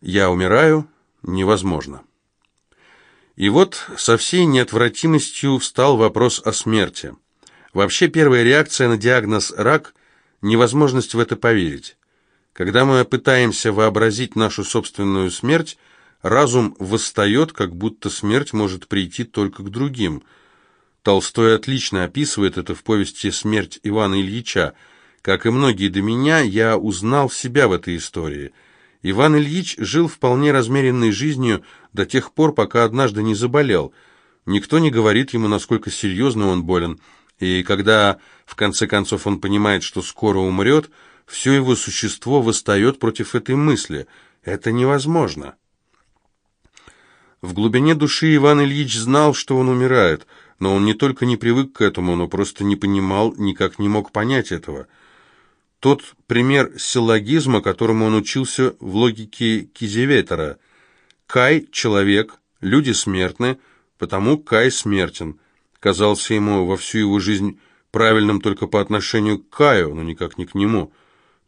Я умираю, невозможно. И вот со всей неотвратимостью встал вопрос о смерти. Вообще первая реакция на диагноз «рак» – невозможность в это поверить. Когда мы пытаемся вообразить нашу собственную смерть, разум восстает, как будто смерть может прийти только к другим. Толстой отлично описывает это в повести «Смерть Ивана Ильича». Как и многие до меня, я узнал себя в этой истории. Иван Ильич жил вполне размеренной жизнью до тех пор, пока однажды не заболел. Никто не говорит ему, насколько серьезно он болен, и когда в конце концов он понимает, что скоро умрет – все его существо восстает против этой мысли. Это невозможно. В глубине души Иван Ильич знал, что он умирает, но он не только не привык к этому, но просто не понимал, никак не мог понять этого. Тот пример силлогизма, которому он учился в логике Кизеветера. Кай – человек, люди смертны, потому Кай смертен. Казался ему во всю его жизнь правильным только по отношению к Каю, но никак не к нему –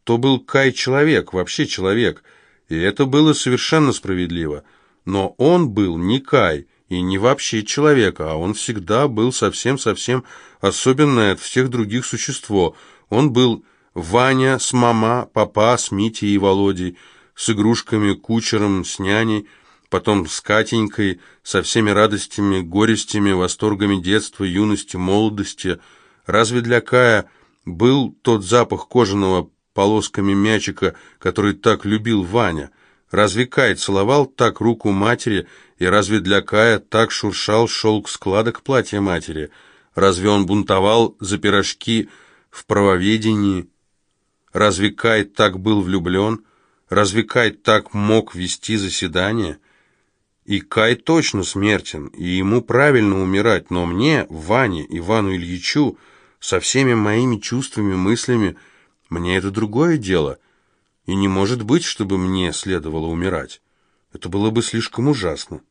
то был Кай человек, вообще человек, и это было совершенно справедливо. Но он был не Кай и не вообще человек, а он всегда был совсем-совсем особенное от всех других существо. Он был Ваня с мама, папа, с Митей и Володей, с игрушками, кучером, с няней, потом с Катенькой, со всеми радостями, горестями, восторгами детства, юности, молодости. Разве для Кая был тот запах кожаного полосками мячика, который так любил Ваня? Разве Кай целовал так руку матери, и разве для Кая так шуршал шелк складок платья матери? Разве он бунтовал за пирожки в правоведении? Разве Кай так был влюблен? Разве Кай так мог вести заседание? И Кай точно смертен, и ему правильно умирать, но мне, Ване, Ивану Ильичу, со всеми моими чувствами, мыслями, мне это другое дело, и не может быть, чтобы мне следовало умирать. Это было бы слишком ужасно.